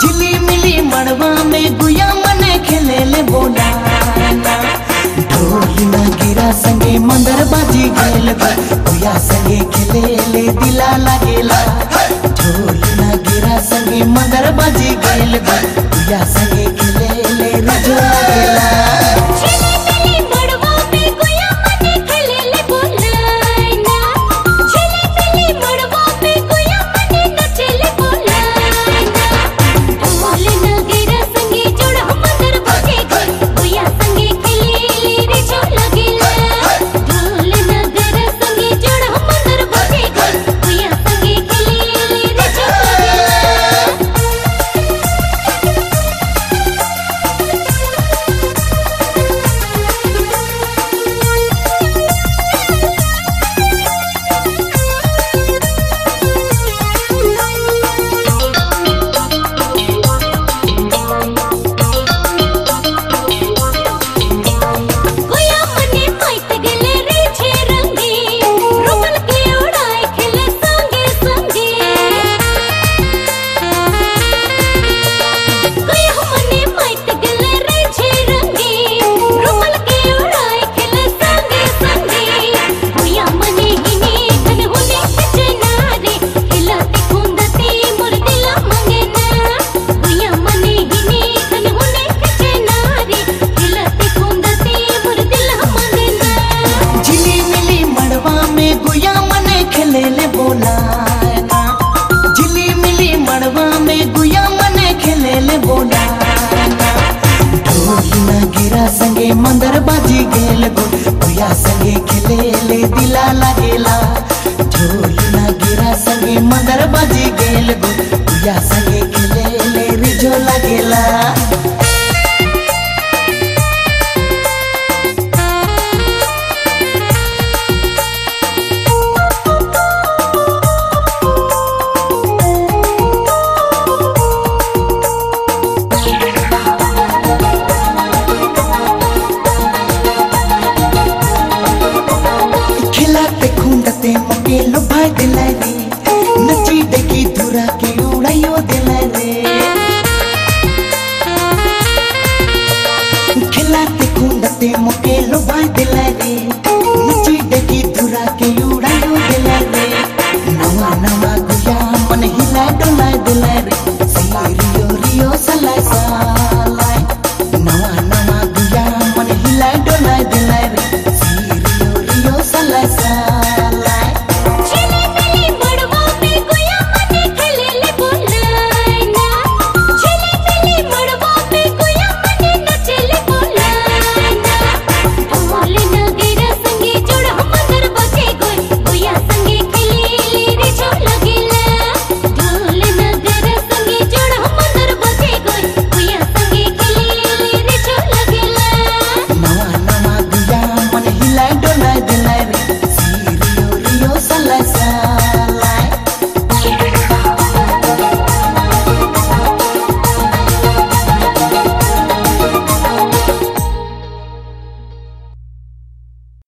झिली मिली मड़वा में गुया मने खेले ले बोनार गिरा संगे मंदर बाजी गेल गुया संगे खेले ले दिला लगेला। ढोल ना गिरा संगे मंदर बाजी गेल गुया संगे के मंदर बाजी गेल गो। भैया संगे खेले ले दिला लागेला। झोल ना गिरा संगे मंदर बाजी गेल गो। भैया संगे खेले ले रिजो लागेला। के लुभा दिलाने नची डकी धुरा के उड़ाइयो दिलाने। खिलाते खूंदते मुके लुभा दिलाने